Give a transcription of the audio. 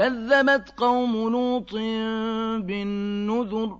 كذبت قوم لوط بالنذر